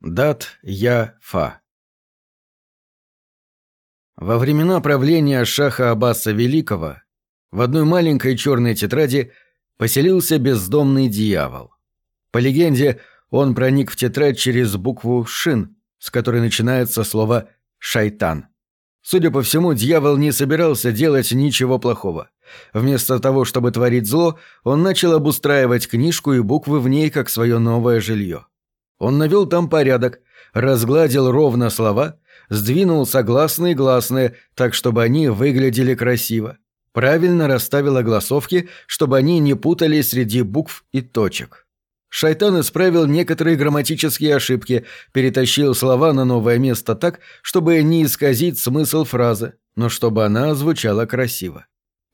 Дат Я Фа. Во времена правления Шаха Аббаса Великого в одной маленькой черной тетради поселился бездомный дьявол. По легенде, он проник в тетрадь через букву «шин», с которой начинается слово «шайтан». Судя по всему, дьявол не собирался делать ничего плохого. Вместо того, чтобы творить зло, он начал обустраивать книжку и буквы в ней как свое новое жилье. Он навел там порядок, разгладил ровно слова, сдвинул согласные и гласные, так чтобы они выглядели красиво. Правильно расставил огласовки, чтобы они не путались среди букв и точек. Шайтан исправил некоторые грамматические ошибки, перетащил слова на новое место так, чтобы не исказить смысл фразы, но чтобы она звучала красиво.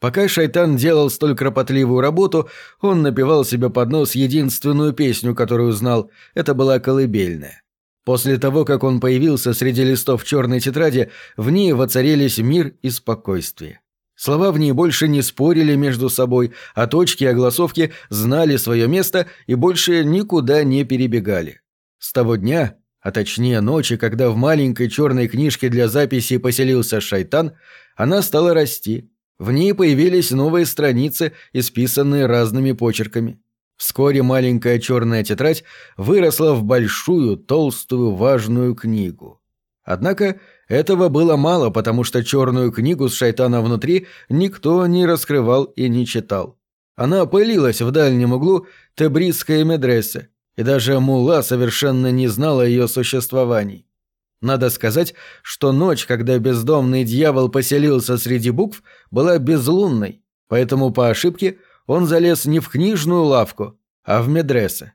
Пока шайтан делал столь кропотливую работу, он напевал себе под нос единственную песню, которую знал. Это была колыбельная. После того, как он появился среди листов черной тетради, в ней воцарились мир и спокойствие. Слова в ней больше не спорили между собой, а точки и огласовки знали свое место и больше никуда не перебегали. С того дня, а точнее ночи, когда в маленькой черной книжке для записи поселился шайтан, она стала расти – в ней появились новые страницы, исписанные разными почерками. Вскоре маленькая черная тетрадь выросла в большую, толстую, важную книгу. Однако этого было мало, потому что черную книгу с шайтаном внутри никто не раскрывал и не читал. Она пылилась в дальнем углу Тебрисской медресе, и даже Мула совершенно не знала ее существовании. Надо сказать, что ночь, когда бездомный дьявол поселился среди букв, была безлунной, поэтому по ошибке он залез не в книжную лавку, а в медресе.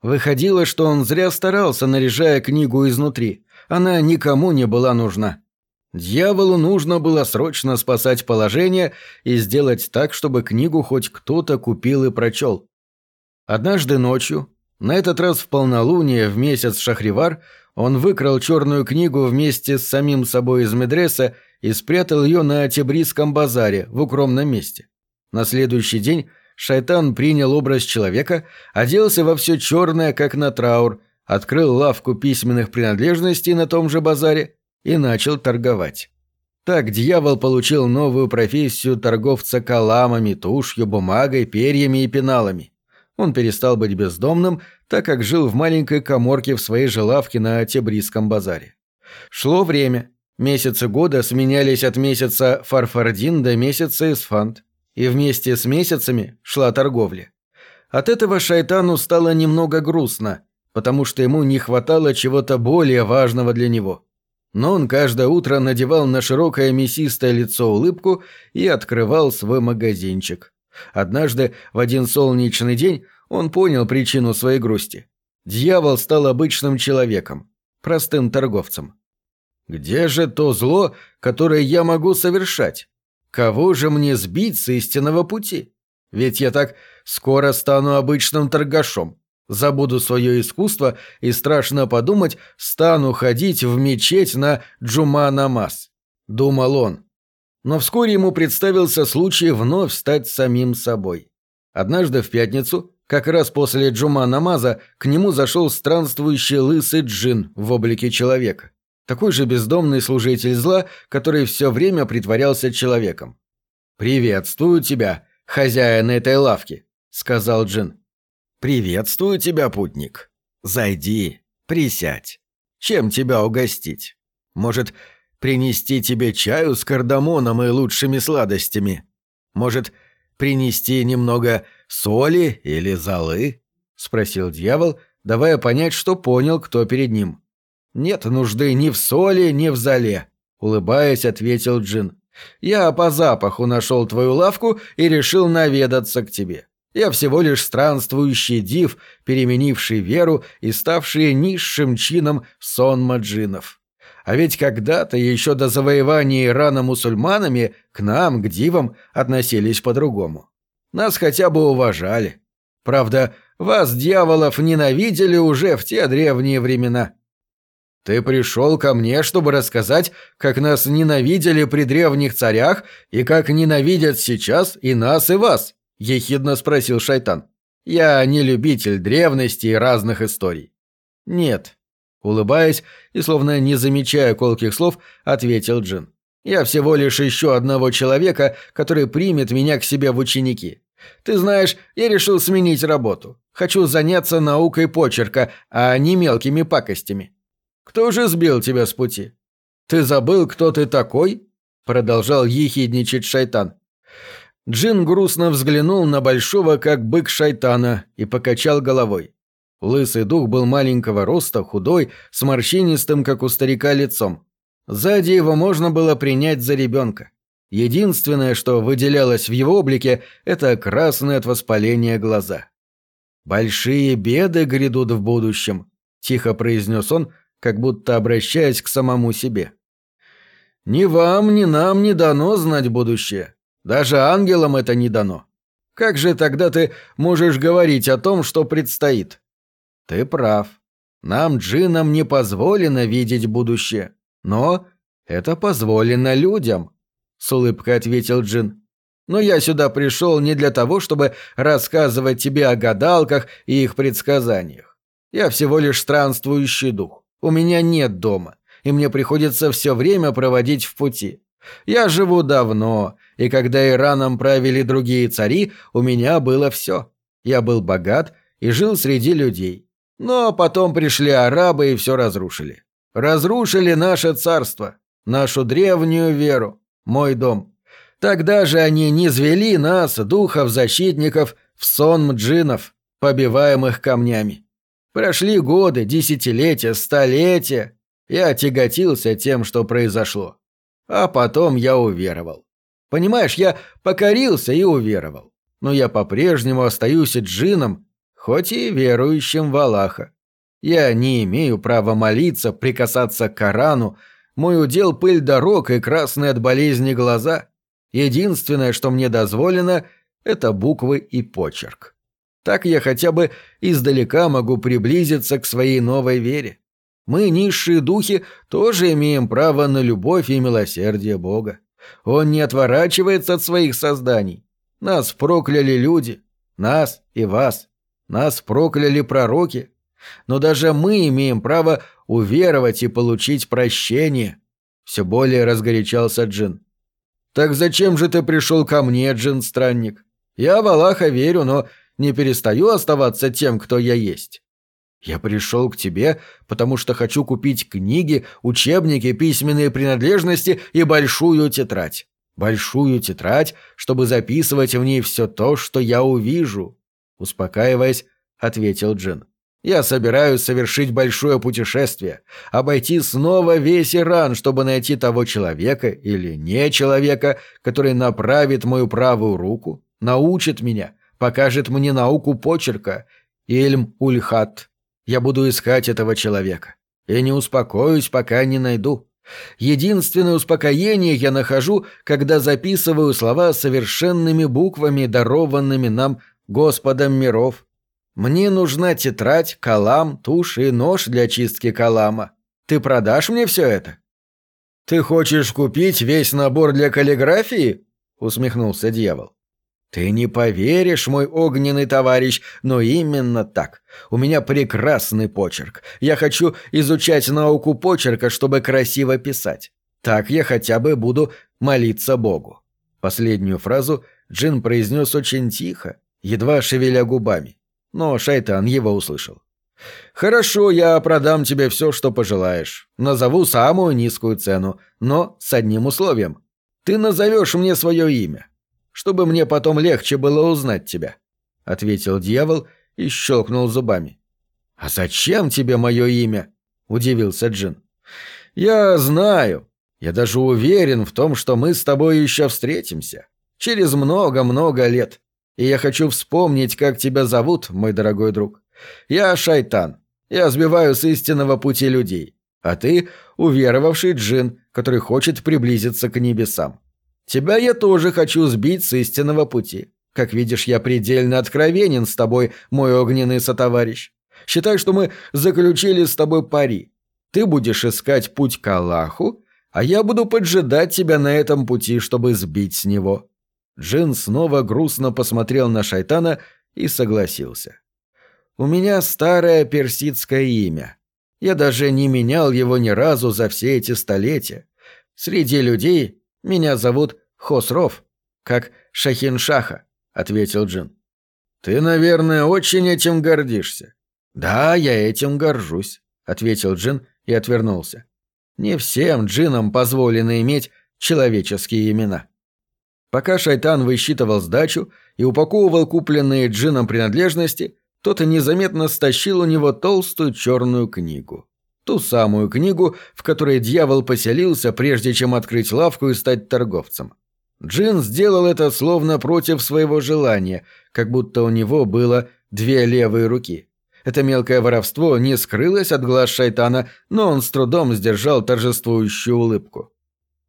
Выходило, что он зря старался, наряжая книгу изнутри. Она никому не была нужна. Дьяволу нужно было срочно спасать положение и сделать так, чтобы книгу хоть кто-то купил и прочел. Однажды ночью, на этот раз в полнолуние, в месяц Шахривар, он выкрал черную книгу вместе с самим собой из медреса и спрятал ее на Тибрисском базаре в укромном месте. На следующий день шайтан принял образ человека, оделся во все черное, как на траур, открыл лавку письменных принадлежностей на том же базаре и начал торговать. Так дьявол получил новую профессию торговца каламами, тушью, бумагой, перьями и пеналами. Он перестал быть бездомным, так как жил в маленькой коморке в своей же лавке на Тебрисском базаре. Шло время. Месяцы года сменялись от месяца Фарфардин до месяца Исфант. И вместе с месяцами шла торговля. От этого шайтану стало немного грустно, потому что ему не хватало чего-то более важного для него. Но он каждое утро надевал на широкое мясистое лицо улыбку и открывал свой магазинчик. Однажды, в один солнечный день, он понял причину своей грусти. Дьявол стал обычным человеком, простым торговцем. Где же то зло, которое я могу совершать? Кого же мне сбить с истинного пути? Ведь я так скоро стану обычным торгашом. Забуду свое искусство и, страшно подумать, стану ходить в мечеть на Джума-намаз. Думал он. Но вскоре ему представился случай вновь стать самим собой. Однажды в пятницу, как раз после Джума Намаза, к нему зашел странствующий лысый джин в облике человека. Такой же бездомный служитель зла, который все время притворялся человеком. «Приветствую тебя, хозяин этой лавки», — сказал джин. «Приветствую тебя, путник. Зайди, присядь. Чем тебя угостить? Может, принести тебе чаю с кардамоном и лучшими сладостями? Может, принести немного соли или золы?» — спросил дьявол, давая понять, что понял, кто перед ним. «Нет нужды ни в соли, ни в золе», — улыбаясь, ответил Джин. «Я по запаху нашел твою лавку и решил наведаться к тебе. Я всего лишь странствующий див, переменивший веру и ставший низшим чином сонма джинов». А ведь когда-то, еще до завоевания Ирана мусульманами, к нам, к дивам, относились по-другому. Нас хотя бы уважали. Правда, вас, дьяволов, ненавидели уже в те древние времена. Ты пришел ко мне, чтобы рассказать, как нас ненавидели при древних царях и как ненавидят сейчас и нас, и вас, — ехидно спросил шайтан. Я не любитель древности и разных историй. Нет, Улыбаясь и словно не замечая колких слов, ответил Джин. «Я всего лишь ищу одного человека, который примет меня к себе в ученики. Ты знаешь, я решил сменить работу. Хочу заняться наукой почерка, а не мелкими пакостями. Кто же сбил тебя с пути? Ты забыл, кто ты такой?» Продолжал ехидничать шайтан. Джин грустно взглянул на большого, как бык шайтана, и покачал головой. Лысый дух был маленького роста, худой, с морщинистым, как у старика, лицом. Сзади его можно было принять за ребенка. Единственное, что выделялось в его облике, это красные от воспаления глаза. «Большие беды грядут в будущем», — тихо произнес он, как будто обращаясь к самому себе. «Ни вам, ни нам не дано знать будущее. Даже ангелам это не дано. Как же тогда ты можешь говорить о том, что предстоит?» «Ты прав. Нам, джинам, не позволено видеть будущее. Но это позволено людям», — с улыбкой ответил Джин. «Но я сюда пришел не для того, чтобы рассказывать тебе о гадалках и их предсказаниях. Я всего лишь странствующий дух. У меня нет дома, и мне приходится все время проводить в пути. Я живу давно, и когда Ираном правили другие цари, у меня было все. Я был богат и жил среди людей. Но потом пришли арабы и все разрушили. Разрушили наше царство, нашу древнюю веру, мой дом. Тогда же они низвели нас, духов-защитников, в сон джинов, побиваемых камнями. Прошли годы, десятилетия, столетия. Я тяготился тем, что произошло. А потом я уверовал. Понимаешь, я покорился и уверовал. Но я по-прежнему остаюсь джином хоть и верующим в Аллаха. Я не имею права молиться, прикасаться к Корану, мой удел пыль дорог и красные от болезни глаза. Единственное, что мне дозволено, это буквы и почерк. Так я хотя бы издалека могу приблизиться к своей новой вере. Мы, низшие духи, тоже имеем право на любовь и милосердие Бога. Он не отворачивается от своих созданий. Нас прокляли люди, нас и вас. Нас прокляли пророки, но даже мы имеем право уверовать и получить прощение. Все более разгорячался Джин. Так зачем же ты пришел ко мне, Джин-странник? Я в Аллаха верю, но не перестаю оставаться тем, кто я есть. Я пришел к тебе, потому что хочу купить книги, учебники, письменные принадлежности и большую тетрадь. Большую тетрадь, чтобы записывать в ней все то, что я увижу. Успокаиваясь, ответил Джин. «Я собираюсь совершить большое путешествие, обойти снова весь Иран, чтобы найти того человека или не человека, который направит мою правую руку, научит меня, покажет мне науку почерка, Ильм Ульхат. Я буду искать этого человека. И не успокоюсь, пока не найду. Единственное успокоение я нахожу, когда записываю слова совершенными буквами, дарованными нам Господом миров. Мне нужна тетрадь, калам, тушь и нож для чистки калама. Ты продашь мне все это?» «Ты хочешь купить весь набор для каллиграфии?» — усмехнулся дьявол. «Ты не поверишь, мой огненный товарищ, но именно так. У меня прекрасный почерк. Я хочу изучать науку почерка, чтобы красиво писать. Так я хотя бы буду молиться Богу». Последнюю фразу Джин произнес очень тихо, едва шевеля губами. Но шайтан его услышал. «Хорошо, я продам тебе все, что пожелаешь. Назову самую низкую цену, но с одним условием. Ты назовешь мне свое имя, чтобы мне потом легче было узнать тебя», — ответил дьявол и щелкнул зубами. «А зачем тебе мое имя?» — удивился Джин. «Я знаю. Я даже уверен в том, что мы с тобой еще встретимся. Через много-много лет и я хочу вспомнить, как тебя зовут, мой дорогой друг. Я шайтан. Я сбиваю с истинного пути людей. А ты — уверовавший джин, который хочет приблизиться к небесам. Тебя я тоже хочу сбить с истинного пути. Как видишь, я предельно откровенен с тобой, мой огненный сотоварищ. Считай, что мы заключили с тобой пари. Ты будешь искать путь к Аллаху, а я буду поджидать тебя на этом пути, чтобы сбить с него. Джин снова грустно посмотрел на шайтана и согласился. «У меня старое персидское имя. Я даже не менял его ни разу за все эти столетия. Среди людей меня зовут Хосров, как Шахиншаха, ответил Джин. Ты, наверное, очень этим гордишься. Да, я этим горжусь, ответил Джин и отвернулся. Не всем джинам позволено иметь человеческие имена. Пока шайтан высчитывал сдачу и упаковывал купленные джином принадлежности, тот незаметно стащил у него толстую черную книгу. Ту самую книгу, в которой дьявол поселился, прежде чем открыть лавку и стать торговцем. Джин сделал это словно против своего желания, как будто у него было две левые руки. Это мелкое воровство не скрылось от глаз шайтана, но он с трудом сдержал торжествующую улыбку.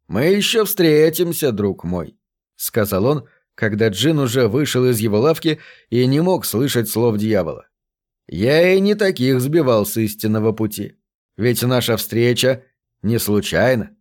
«Мы еще встретимся, друг мой», — сказал он, когда Джин уже вышел из его лавки и не мог слышать слов дьявола. «Я и не таких сбивал с истинного пути. Ведь наша встреча не случайна».